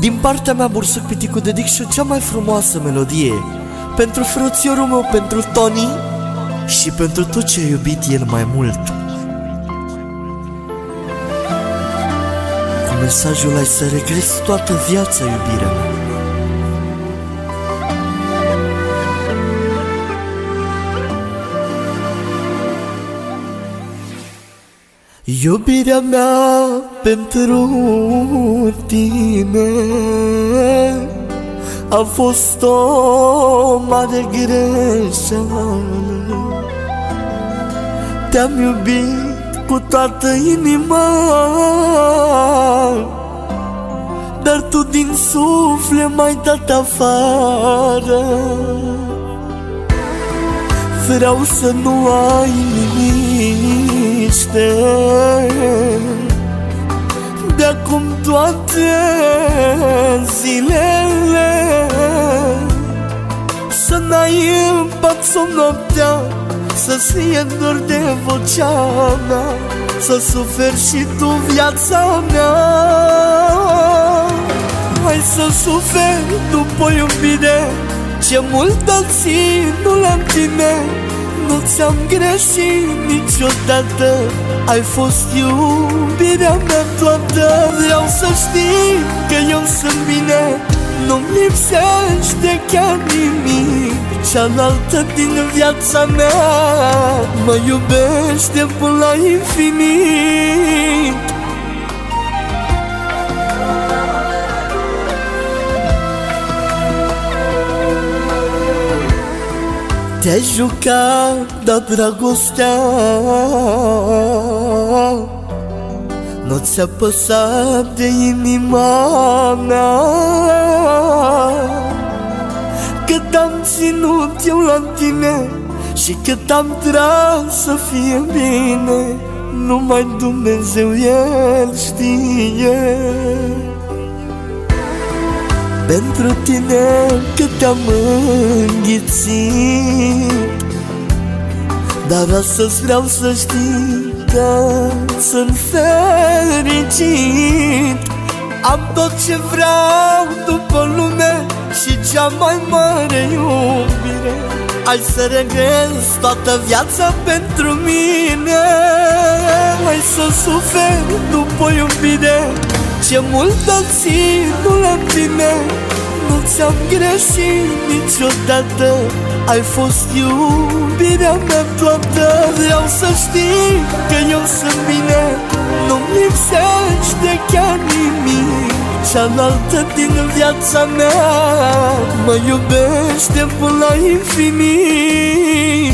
Din partea mea, Bursuc Piticu, dedic și cea mai frumoasă melodie. Pentru frățiorul meu, pentru Tony Și pentru tot ce a iubit el mai mult. Cu mesajul ai să regresi toată viața, iubirea mea Iubirea mea pentru tine A fost o mare greșeală. Te-am iubit cu toată inima Dar tu din suflet m-ai dat afară. Vreau să nu ai liniște De acum toate zilele Să n-ai în pat somn noaptea Să-ți fie dor de vocea mea Să suferi și tu viața mea. Hai să suferi după iubire ce mult am ținut la tine Nu ți-am greșit niciodată. Ai fost iubirea mea toată. Vreau să știi că eu sunt bine. Nu-mi lipsește chiar nimic. Cealaltă din viața mea Mă iubește până la infinit Te-ai jucat, dar dragostea Nu ți-a păsat de inima mea. Cât am ținut eu la tine Și cât am tras să fie bine Numai Dumnezeu El știe pentru tine cât te-am înghițit. Dar astăzi vreau să știi că sunt fericit. Am tot ce vreau după lume și cea mai mare iubire. Hai să regres toată viața pentru mine. Hai să suferi după iubire ce mult am ținut la tine Nu ți-am greșit niciodată. Ai fost iubirea mea toată. Vreau să știi că eu sunt bine Nu-mi lipsește chiar nimic. Cealaltă din viața mea Mă iubește până la infinit